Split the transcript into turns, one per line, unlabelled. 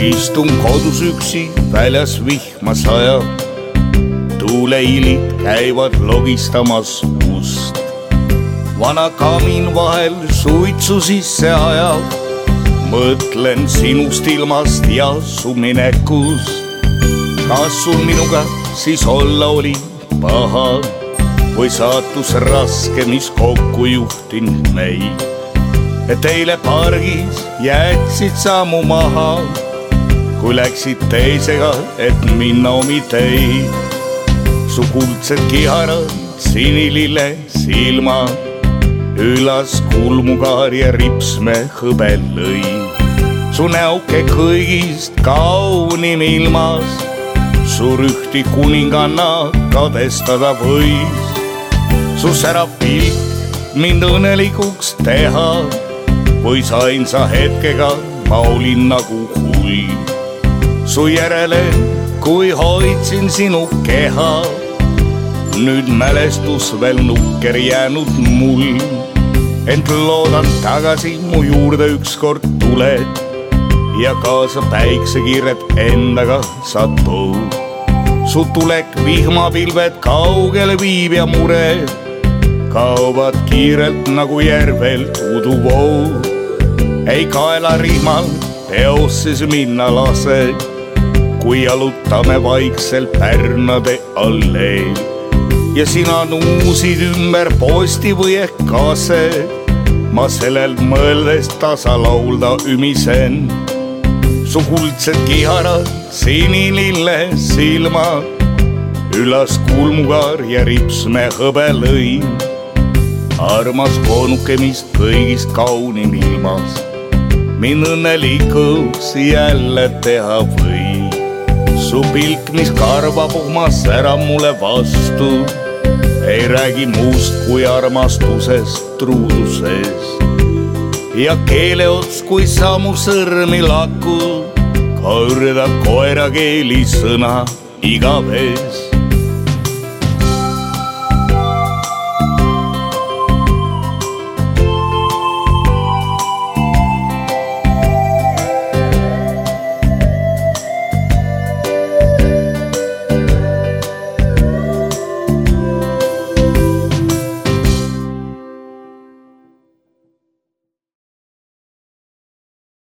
istun kodus üksi, väljas vihma sajab. tuuleilid käivad logistamas ust. vana kamin vahel suitsu sisse ajab. mõtlen sinust ilmast ja su minekust. kas sul minuga siis olla oli paha või saatus raske, mis kokku juhtinud meid? et eile pargis jätsid sa mu maha, kui läksid teisega, et minna omi teid. su kuldsed kiharad, sinilille silmad, ülas kulmukaar ja ripsme hõbe lõi. su näoke kõigist kaunim ilmas, su rühti kuninganna kadestada võis. su särav pilk mind õnnelikuks teha võis ainsa hetkega ma olin nagu hull. Su järele, kui hoidsin sinu keha, nüüd mälestus veel nukker jäänud mul. ent loodan tagasi mu juurde ükskord tuled ja kaasa päiksekirred endaga sa tood. su tulek vihmapilved kaugele viib ja mured kaovad kiirelt nagu järvelt uduvoog ei kaelarihmal teoses minna lase, kui jalutame vaikselt pärnade alleel. ja sina nuusid ümber posti või ehk kaase, ma sellel mõeldes tasa laulda ümisen. su kuldsed kiharad, sinilille silmad, ülas kulmukaar ja ripsme hõbelõim armas koonuke, mis kõigist kaunim ilmas mind õnnelikuks jälle teha võib. Su pilk, mis karvab oma sära mulle vastu, ei räägi muust kui armastusest, truudusest. ja keeleots, kui sa mu sõrmi lakud, kordab koerakeeli sõna igavest